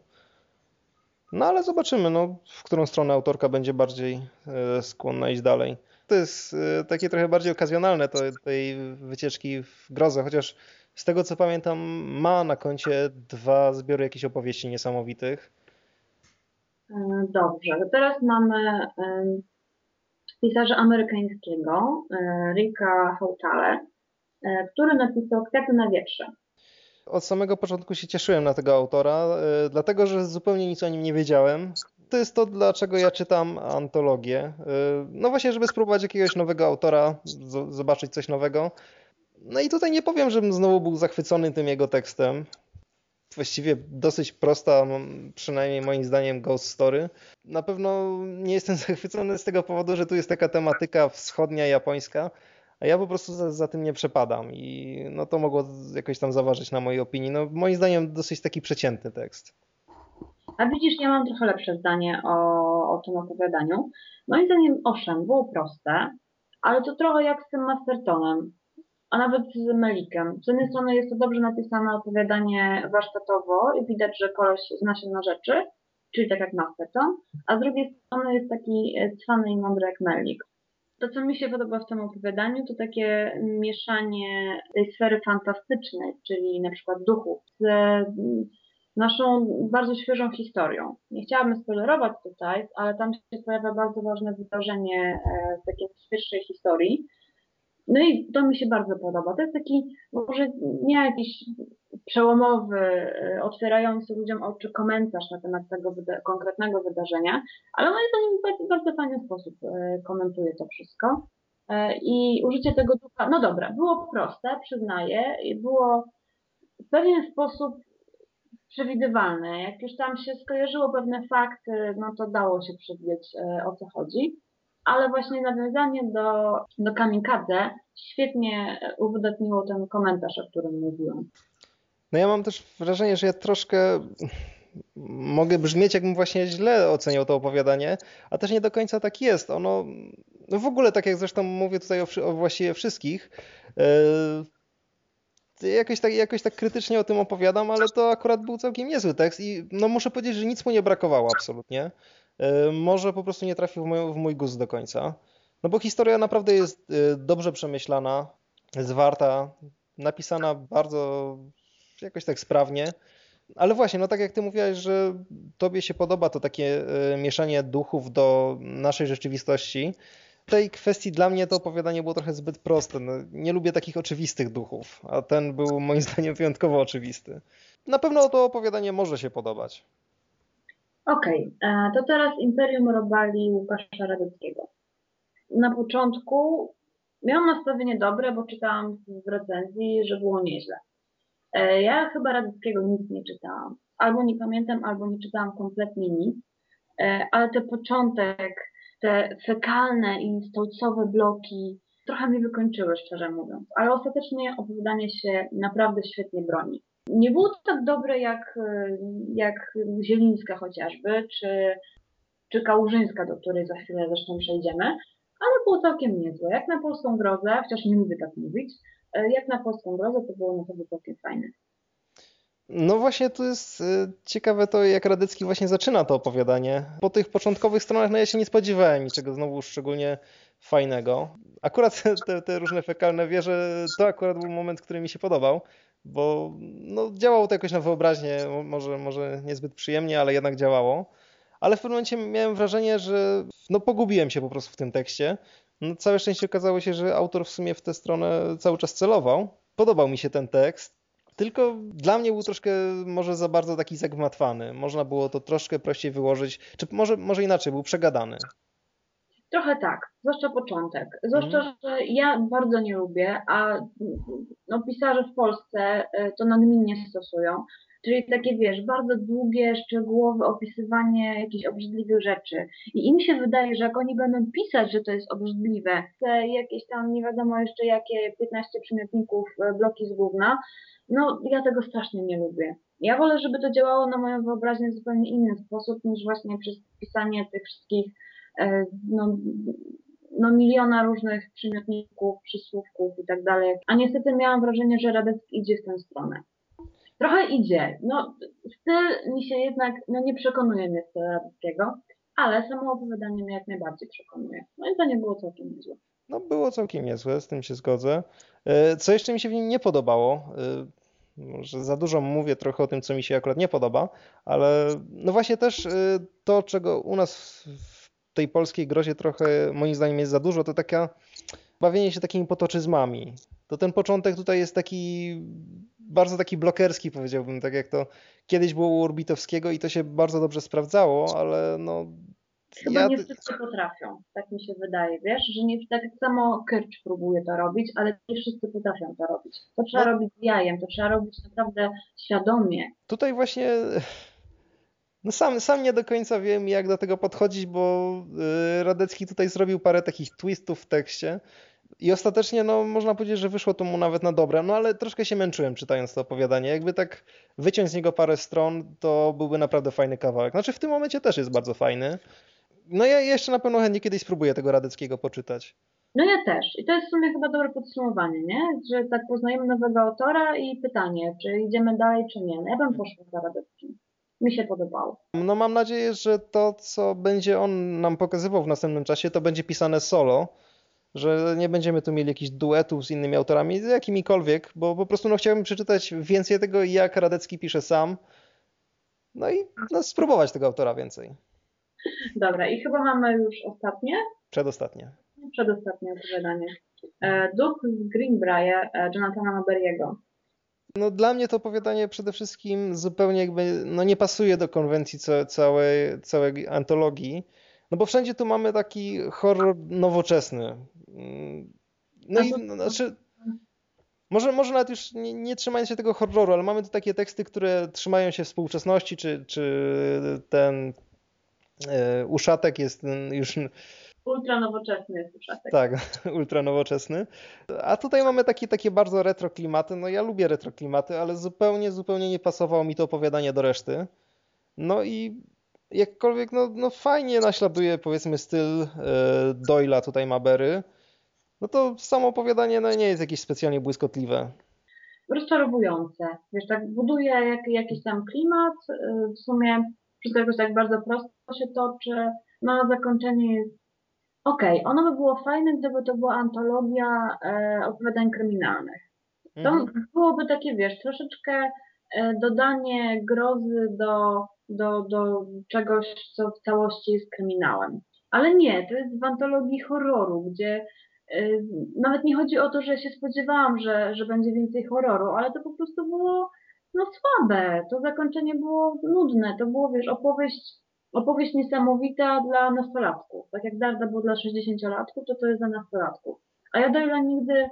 No ale zobaczymy, no, w którą stronę autorka będzie bardziej e, skłonna iść dalej to jest e, takie trochę bardziej okazjonalne to, tej wycieczki w grozę, chociaż z tego co pamiętam ma na koncie dwa zbiory jakichś opowieści niesamowitych. E, dobrze, teraz mamy pisarza amerykańskiego, e, Ricka Hautale, który napisał Kwiaty na wietrze. Od samego początku się cieszyłem na tego autora, dlatego że zupełnie nic o nim nie wiedziałem to jest to, dlaczego ja czytam antologię. No właśnie, żeby spróbować jakiegoś nowego autora, zobaczyć coś nowego. No i tutaj nie powiem, żebym znowu był zachwycony tym jego tekstem. Właściwie dosyć prosta, przynajmniej moim zdaniem, ghost story. Na pewno nie jestem zachwycony z tego powodu, że tu jest taka tematyka wschodnia, japońska, a ja po prostu za, za tym nie przepadam i no to mogło jakoś tam zaważyć na mojej opinii. No moim zdaniem dosyć taki przeciętny tekst. A widzisz, ja mam trochę lepsze zdanie o, o tym opowiadaniu. Moim zdaniem, owszem, było proste, ale to trochę jak z tym Mastertonem, a nawet z Melikiem. Z jednej strony jest to dobrze napisane opowiadanie warsztatowo i widać, że koleś zna się na rzeczy, czyli tak jak Masterton, a z drugiej strony jest taki cwany i mądry jak Melik. To, co mi się podoba w tym opowiadaniu, to takie mieszanie tej sfery fantastycznej, czyli na przykład duchów, z naszą bardzo świeżą historią. Nie chciałabym spoilerować tutaj, ale tam się pojawia bardzo ważne wydarzenie z e, takiej świeższej historii. No i to mi się bardzo podoba. To jest taki, może nie jakiś przełomowy, e, otwierający ludziom oczy komentarz na temat tego wyda konkretnego wydarzenia, ale moim zdaniem w bardzo fajny sposób e, komentuje to wszystko. I użycie tego ducha, no dobra, było proste, przyznaję, było w pewien sposób przewidywalne. Jak już tam się skojarzyło pewne fakty, no to dało się przewidzieć e, o co chodzi. Ale właśnie nawiązanie do, do Kamikadze świetnie uwydatniło ten komentarz, o którym mówiłam. No ja mam też wrażenie, że ja troszkę mogę brzmieć, jakbym właśnie źle oceniał to opowiadanie, a też nie do końca tak jest. Ono, no w ogóle tak jak zresztą mówię tutaj o, o właściwie wszystkich, e, jakoś tak, jakoś tak krytycznie o tym opowiadam, ale to akurat był całkiem niezły tekst i no muszę powiedzieć, że nic mu nie brakowało absolutnie. E, może po prostu nie trafił w mój, w mój gust do końca. No bo historia naprawdę jest e, dobrze przemyślana, zwarta, napisana bardzo jakoś tak sprawnie. Ale właśnie, no tak jak ty mówiłaś, że tobie się podoba to takie e, mieszanie duchów do naszej rzeczywistości, tej kwestii dla mnie to opowiadanie było trochę zbyt proste. No, nie lubię takich oczywistych duchów, a ten był moim zdaniem wyjątkowo oczywisty. Na pewno to opowiadanie może się podobać. Okej, okay, e, to teraz Imperium Robali Łukasza Radyckiego. Na początku miałam nastawienie dobre, bo czytałam w recenzji, że było nieźle. E, ja chyba Radyckiego nic nie czytałam. albo nie pamiętam, albo nie czytałam kompletnie nic, e, ale ten początek, te fekalne i stolcowe bloki trochę mnie wykończyły, szczerze mówiąc, ale ostatecznie opowiadanie się naprawdę świetnie broni. Nie było tak dobre jak, e, jak Zielińska chociażby, czy, czy Kałużyńska, do której za chwilę zresztą przejdziemy, ale było całkiem niezłe. Jak na polską grozę, chociaż nie lubię tak mówić, e, jak na polską grozę to było naprawdę całkiem fajne. No właśnie to jest y, ciekawe to, jak Radecki właśnie zaczyna to opowiadanie. Po tych początkowych stronach no ja się nie spodziewałem niczego znowu szczególnie fajnego. Akurat te, te różne fekalne wieże, to akurat był moment, który mi się podobał, bo no, działało to jakoś na wyobraźnię, może, może niezbyt przyjemnie, ale jednak działało. Ale w pewnym momencie miałem wrażenie, że no, pogubiłem się po prostu w tym tekście. No, całe szczęście okazało się, że autor w sumie w tę stronę cały czas celował. Podobał mi się ten tekst. Tylko dla mnie był troszkę może za bardzo taki zagmatwany. Można było to troszkę prościej wyłożyć, czy może, może inaczej, był przegadany. Trochę tak, zwłaszcza początek. Zwłaszcza, mm. że ja bardzo nie lubię, a no, pisarze w Polsce e, to nagminnie stosują. Czyli takie, wiesz, bardzo długie, szczegółowe opisywanie jakichś obrzydliwych rzeczy. I im się wydaje, że jak oni będą pisać, że to jest obrzydliwe, te jakieś tam nie wiadomo jeszcze jakie 15 przymiotników, e, bloki z gówna, no, ja tego strasznie nie lubię. Ja wolę, żeby to działało na moją wyobraźnię w zupełnie inny sposób niż właśnie przez pisanie tych wszystkich no, no miliona różnych przymiotników, przysłówków i tak dalej. A niestety miałam wrażenie, że Radecki idzie w tę stronę. Trochę idzie. No, styl mi się jednak, no nie przekonuje mnie styl Radeckiego, ale samo opowiadanie mnie jak najbardziej przekonuje. No i to nie było całkiem niezłe. No było całkiem niezłe, z tym się zgodzę. E, co jeszcze mi się w nim nie podobało, e, może za dużo mówię trochę o tym, co mi się akurat nie podoba, ale no właśnie też to, czego u nas w tej polskiej grozie trochę moim zdaniem jest za dużo, to taka bawienie się takimi potoczyzmami. To ten początek tutaj jest taki bardzo taki blokerski powiedziałbym, tak jak to kiedyś było u Orbitowskiego i to się bardzo dobrze sprawdzało, ale no Chyba ja... nie wszyscy potrafią, tak mi się wydaje, wiesz, że nie tak samo Kirch próbuje to robić, ale nie wszyscy potrafią to robić. To trzeba no. robić z jajem, to trzeba robić naprawdę świadomie. Tutaj właśnie no sam, sam nie do końca wiem, jak do tego podchodzić, bo y, Radecki tutaj zrobił parę takich twistów w tekście. I ostatecznie, no, można powiedzieć, że wyszło to mu nawet na dobre, no ale troszkę się męczyłem czytając to opowiadanie. Jakby tak wyciąć z niego parę stron, to byłby naprawdę fajny kawałek. Znaczy w tym momencie też jest bardzo fajny. No ja jeszcze na pewno chętnie kiedyś spróbuję tego Radeckiego poczytać. No ja też. I to jest w sumie chyba dobre podsumowanie, nie? Że tak poznajemy nowego autora i pytanie, czy idziemy dalej, czy nie. No ja bym poszła za Radeckim. Mi się podobało. No mam nadzieję, że to, co będzie on nam pokazywał w następnym czasie, to będzie pisane solo, że nie będziemy tu mieli jakichś duetów z innymi autorami, z jakimikolwiek, bo po prostu no, chciałbym przeczytać więcej tego, jak Radecki pisze sam, no i no, spróbować tego autora więcej. Dobra, i chyba mamy już ostatnie? Przedostatnie. Przedostatnie opowiadanie. E, Duch z Greenbrier e, Jonathana Maberiego. No dla mnie to opowiadanie przede wszystkim zupełnie jakby no nie pasuje do konwencji całej, całej antologii, no bo wszędzie tu mamy taki horror nowoczesny. Mm, no i no, znaczy, może, może nawet już nie, nie trzymając się tego horroru, ale mamy tu takie teksty, które trzymają się współczesności, czy, czy ten E, uszatek jest już. Ultra nowoczesny jest uszatek. Tak, ultra nowoczesny. A tutaj mamy takie, takie bardzo retro klimaty. No ja lubię retro klimaty, ale zupełnie, zupełnie nie pasowało mi to opowiadanie do reszty. No i jakkolwiek, no, no fajnie naśladuje powiedzmy styl e, Doyla tutaj Mabery, no to samo opowiadanie no, nie jest jakieś specjalnie błyskotliwe. Rozczarowujące. Wiesz, tak buduje jak, jakiś tam klimat, e, w sumie wszystko jakoś tak bardzo prosto się toczy, no a zakończenie jest okej, ono by było fajne, gdyby to była antologia e, opowiadań kryminalnych. To mhm. byłoby takie, wiesz, troszeczkę e, dodanie grozy do, do, do czegoś, co w całości jest kryminałem. Ale nie, to jest w antologii horroru, gdzie e, nawet nie chodzi o to, że się spodziewałam, że, że będzie więcej horroru, ale to po prostu było no słabe. To zakończenie było nudne. To było, wiesz, opowieść, opowieść niesamowita dla nastolatków. Tak jak Darda był dla 60-latków, to to jest dla nastolatków. A ja Doyla nigdy,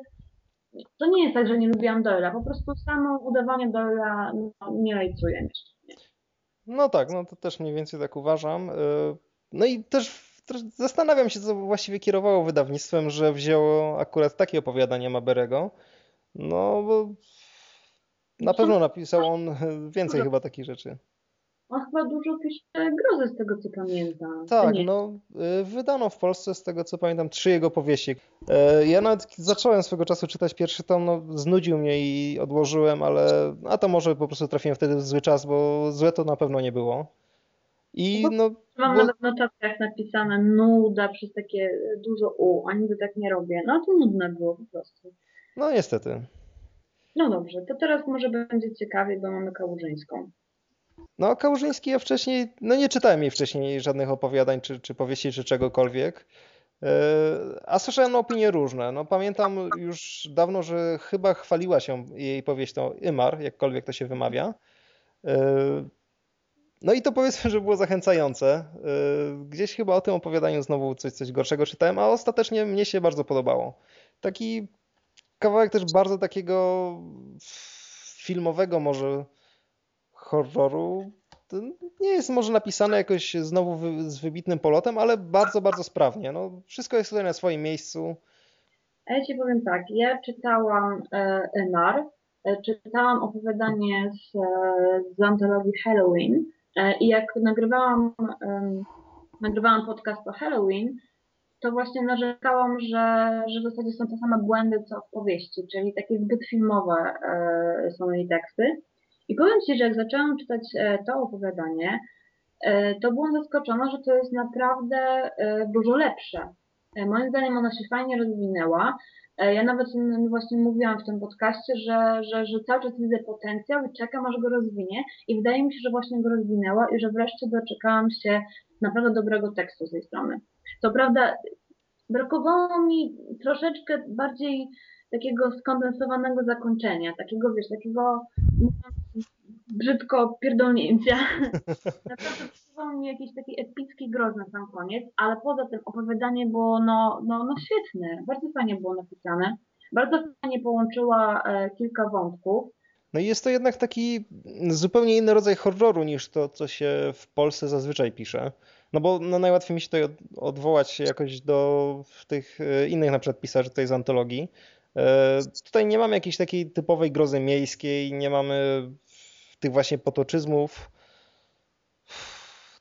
to nie jest tak, że nie lubiłam Doyla, po prostu samo udawanie Doyla no, nie rajcuje mnie. No tak, no to też mniej więcej tak uważam. Y, no i też zastanawiam się, co właściwie kierowało wydawnictwem, że wzięło akurat takie opowiadania Maberego. No bo na pewno napisał on więcej chyba takich rzeczy. On chyba dużo pisze grozy z tego co pamiętam. Tak, no y, wydano w Polsce z tego co pamiętam trzy jego powieści. Y, ja nawet zacząłem swego czasu czytać pierwszy tom, no znudził mnie i odłożyłem, ale a to może po prostu trafiłem wtedy w zły czas, bo złe to na pewno nie było. I no, Mam bo... nawet w notatkach napisane nuda przez takie dużo u, a nigdy tak nie robię. No to nudne było po prostu. No niestety. No dobrze, to teraz może będzie ciekawie, bo mamy Kałużyńską. No, Kałużyński ja wcześniej, no nie czytałem jej wcześniej żadnych opowiadań, czy, czy powieści, czy czegokolwiek. E, a słyszałem opinie różne. No, pamiętam już dawno, że chyba chwaliła się jej powieścią Ymar, jakkolwiek to się wymawia. E, no i to powiedzmy, że było zachęcające. E, gdzieś chyba o tym opowiadaniu znowu coś, coś gorszego czytałem, a ostatecznie mnie się bardzo podobało. Taki kawałek też bardzo takiego filmowego może horroru nie jest może napisane jakoś znowu z wybitnym polotem, ale bardzo, bardzo sprawnie. No, wszystko jest tutaj na swoim miejscu. A ja Ci powiem tak, ja czytałam e, Emar, e, czytałam opowiadanie z, e, z antologii Halloween i jak nagrywałam, nagrywałam podcast o Halloween, to właśnie narzekałam, że, że w zasadzie są te same błędy co w powieści, czyli takie zbyt filmowe są jej teksty. I powiem Ci, że jak zaczęłam czytać e, to opowiadanie, e, to byłam zaskoczona, że to jest naprawdę e, dużo lepsze. Moim zdaniem ona się fajnie rozwinęła. Ja nawet właśnie mówiłam w tym podcaście, że, że, że cały czas widzę potencjał i czekam, aż go rozwinie. I wydaje mi się, że właśnie go rozwinęła i że wreszcie doczekałam się naprawdę dobrego tekstu z tej strony. Co prawda, brakowało mi troszeczkę bardziej takiego skondensowanego zakończenia, takiego, wiesz, takiego brzydko pierdolnięcia. Naprawdę przypomniał mi jakiś taki epicki groz na sam koniec, ale poza tym opowiadanie było no, no, no świetne, bardzo fajnie było napisane. Bardzo fajnie połączyła e, kilka wątków. No i jest to jednak taki zupełnie inny rodzaj horroru niż to, co się w Polsce zazwyczaj pisze. No bo no najłatwiej mi się tutaj odwołać jakoś do tych e, innych na przykład pisarzy tutaj z antologii. E, tutaj nie mamy jakiejś takiej typowej grozy miejskiej, nie mamy tych właśnie potoczyzmów,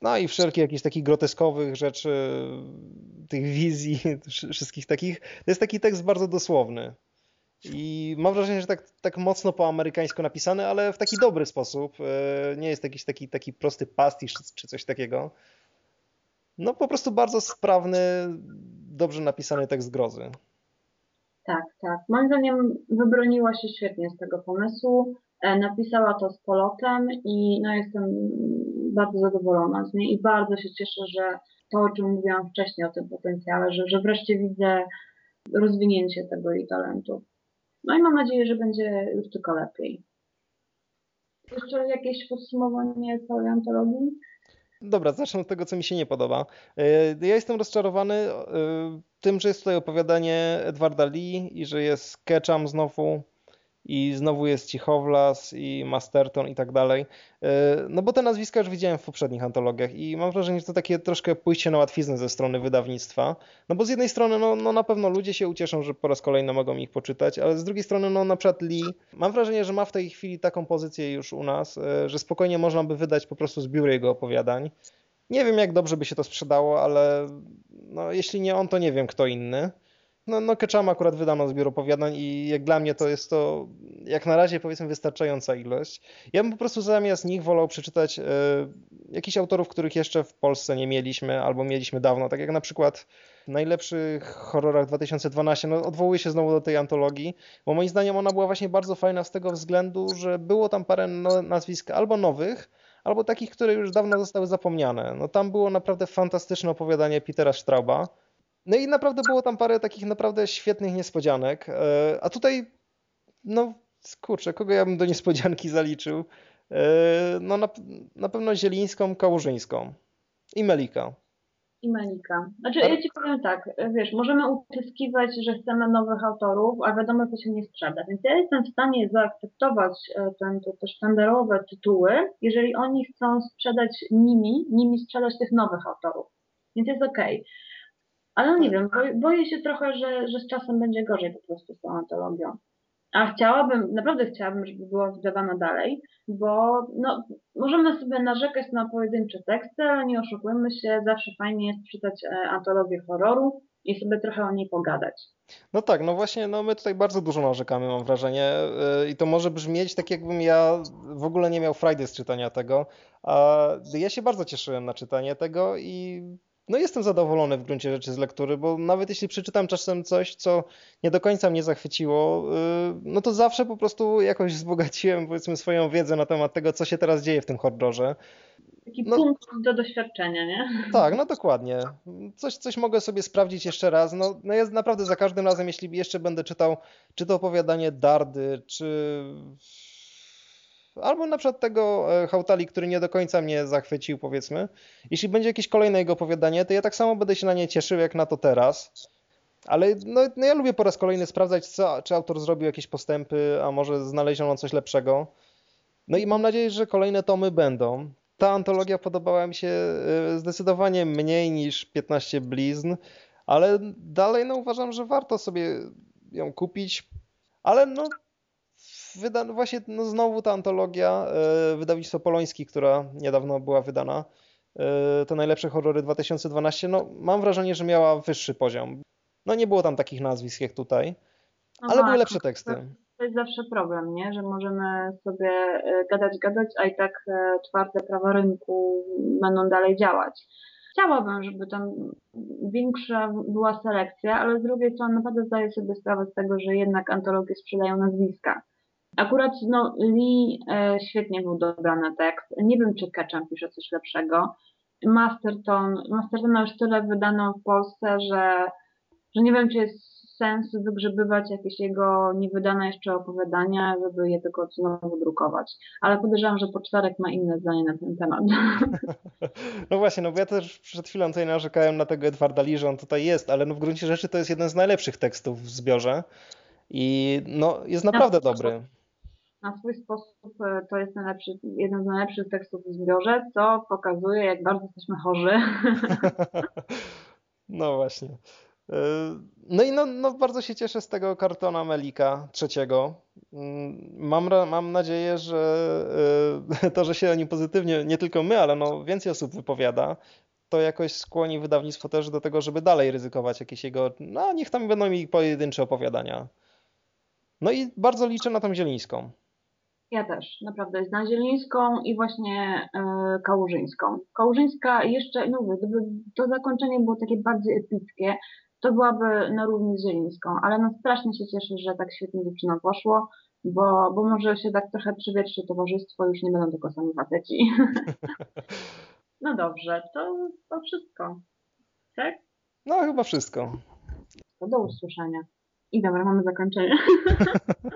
no i wszelkich jakichś takich groteskowych rzeczy, tych wizji, wszystkich takich. To jest taki tekst bardzo dosłowny. I mam wrażenie, że tak, tak mocno po amerykańsku napisany, ale w taki dobry sposób. E, nie jest jakiś taki, taki prosty pastisz czy coś takiego. No po prostu bardzo sprawny, dobrze napisany tekst grozy. Tak, tak. Moim zdaniem wybroniła się świetnie z tego pomysłu. E, napisała to z polotem i no jestem bardzo zadowolona z niej i bardzo się cieszę, że to, o czym mówiłam wcześniej, o tym potencjale, że, że wreszcie widzę rozwinięcie tego jej talentu. No i mam nadzieję, że będzie już tylko lepiej. Jeszcze jakieś podsumowanie całej antologii? Dobra, zacznę od tego, co mi się nie podoba. E, ja jestem rozczarowany e, tym, że jest tutaj opowiadanie Edwarda Lee i że jest Ketchum znowu i znowu jest Cichowlas i Masterton i tak dalej. E, no bo te nazwiska już widziałem w poprzednich antologiach i mam wrażenie, że to takie troszkę pójście na łatwiznę ze strony wydawnictwa. No bo z jednej strony no, no na pewno ludzie się ucieszą, że po raz kolejny mogą ich poczytać, ale z drugiej strony no na przykład Lee, mam wrażenie, że ma w tej chwili taką pozycję już u nas, e, że spokojnie można by wydać po prostu zbiór jego opowiadań. Nie wiem jak dobrze by się to sprzedało, ale no, jeśli nie on, to nie wiem kto inny. No, no Ketchum akurat wydano zbiór opowiadań i jak dla mnie to jest to jak na razie powiedzmy wystarczająca ilość. Ja bym po prostu zamiast nich wolał przeczytać e, jakichś autorów, których jeszcze w Polsce nie mieliśmy albo mieliśmy dawno, tak jak na przykład w najlepszych horrorach 2012, no odwołuję się znowu do tej antologii, bo moim zdaniem ona była właśnie bardzo fajna z tego względu, że było tam parę no, nazwisk albo nowych, albo takich, które już dawno zostały zapomniane. No tam było naprawdę fantastyczne opowiadanie Petera Strauba, no i naprawdę było tam parę takich naprawdę świetnych niespodzianek. E, a tutaj, no kurczę, kogo ja bym do niespodzianki zaliczył? E, no na, na pewno Zielińską, Kałużyńską i Melika. i Melika. Znaczy, ja ci powiem tak, wiesz, możemy utyskiwać, że chcemy nowych autorów, a wiadomo, co się nie sprzeda. Więc ja jestem w stanie zaakceptować e, ten, te, te sztandarowe tytuły, jeżeli oni chcą sprzedać nimi, nimi sprzedać tych nowych autorów. Więc jest okej. Ale no nie wiem, boję, się trochę, że, że z czasem będzie gorzej po prostu z tą antologią. A chciałabym, naprawdę chciałabym, żeby była wydawana dalej, bo no, możemy sobie narzekać na pojedyncze teksty, ale nie oszukujmy się, zawsze fajnie jest czytać e, antologię horroru i sobie trochę o niej pogadać. No tak, no właśnie, no my tutaj bardzo dużo narzekamy, mam wrażenie, yy, i to może brzmieć tak, jakbym ja w ogóle nie miał frajdy z czytania tego, a ja się bardzo cieszyłem na czytanie tego i no jestem zadowolony w gruncie rzeczy z lektury, bo nawet jeśli przeczytam czasem coś, co nie do końca mnie zachwyciło, yy, no to zawsze po prostu jakoś wzbogaciłem, powiedzmy, swoją wiedzę na temat tego, co się teraz dzieje w tym horrorze. Taki No. punkt do doświadczenia, nie? Tak, no dokładnie. Coś, coś mogę sobie sprawdzić jeszcze raz. No, no jest naprawdę za każdym razem, jeśli jeszcze będę czytał, czy to opowiadanie Dardy, czy albo na przykład tego e, Hautali, który nie do końca mnie zachwycił, powiedzmy. Jeśli będzie jakieś kolejne jego opowiadanie, to ja tak samo będę się na nie cieszył, jak na to teraz. Ale no, no ja lubię po raz kolejny sprawdzać, co, czy autor zrobił jakieś postępy, a może znaleziono coś lepszego. No i mam nadzieję, że kolejne tomy będą. Ta antologia podobała mi się e, zdecydowanie mniej niż 15 blizn, ale dalej no uważam, że warto sobie ją kupić. Ale no wyda, no właśnie no znowu ta antologia e, wydawnictwo Poloński, która niedawno była wydana, e, te najlepsze horrory 2012, no mam wrażenie, że miała wyższy poziom. No nie było tam takich nazwisk jak tutaj, No ale były lepsze teksty. To jest zawsze problem, nie? Że możemy sobie e, gadać, gadać, a i tak e, twarde prawa rynku będą dalej działać. Chciałabym, żeby tam większa była selekcja, ale z drugiej strony naprawdę zdaję sobie sprawę z tego, że jednak antologie sprzedają nazwiska. Akurat no, Lee e, świetnie był dobrany tekst. Nie wiem, czy Ketchum pisze coś lepszego. Masterton, Mastertona już tyle wydano w Polsce, że, że nie wiem, czy jest sens wygrzebywać jakieś jego niewydane jeszcze opowiadania, żeby je tylko znowu drukować. Ale podejrzewam, że Pocztarek ma inne zdanie na ten temat. No właśnie, no bo ja też przed chwilą tutaj narzekałem na tego Edwarda Lee, że on tutaj jest, ale no w gruncie rzeczy to jest jeden z najlepszych tekstów w zbiorze i no jest naprawdę dobry. Na swój sposób e, to jest najlepszy, jeden z najlepszych tekstów w zbiorze, co pokazuje, jak bardzo jesteśmy chorzy. No właśnie. Yy, No i no, no bardzo się cieszę z tego kartona Melika trzeciego. Mm, Mam, mam nadzieję, że yy, to, że się o nim pozytywnie, nie tylko my, ale no więcej osób wypowiada, to jakoś skłoni wydawnictwo też do tego, żeby dalej ryzykować jakieś jego, no niech tam będą mi pojedyncze opowiadania. No i bardzo liczę na tą Zielińską. Ja też, naprawdę. Na Zielińską i właśnie e, Kałużyńską. Kałużyńska jeszcze, no mówię, gdyby to zakończenie było takie bardziej epickie, to byłaby na równi z Zielińską, ale no strasznie się cieszę, że tak świetnie dziewczyna poszło, bo, bo może się tak trochę przywietrzy towarzystwo, już nie będą tylko sami faceci. No dobrze, to, to wszystko. Tak? No chyba wszystko. To do usłyszenia. I dobra, mamy zakończenie.